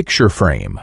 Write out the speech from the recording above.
picture frame.